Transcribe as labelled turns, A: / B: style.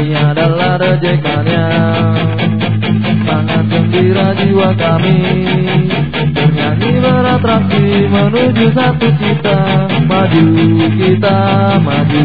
A: Ini adalah rejekannya Sangat gembira jiwa kami. Bernyanyi beratraksi menuju satu cita. Maju kita maju.